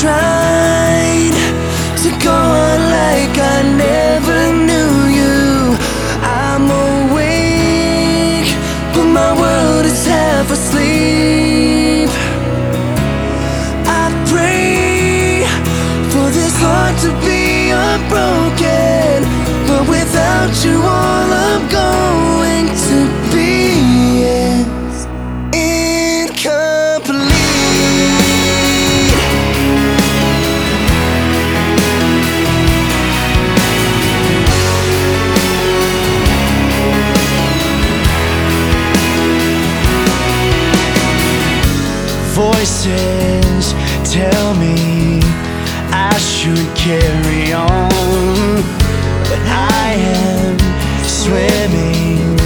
Tried to go on like I never knew you. I'm awake, but my world is half asleep. I pray for this heart to be unbroken, but without you, all I'm voices tell me I should carry on, but I am swimming.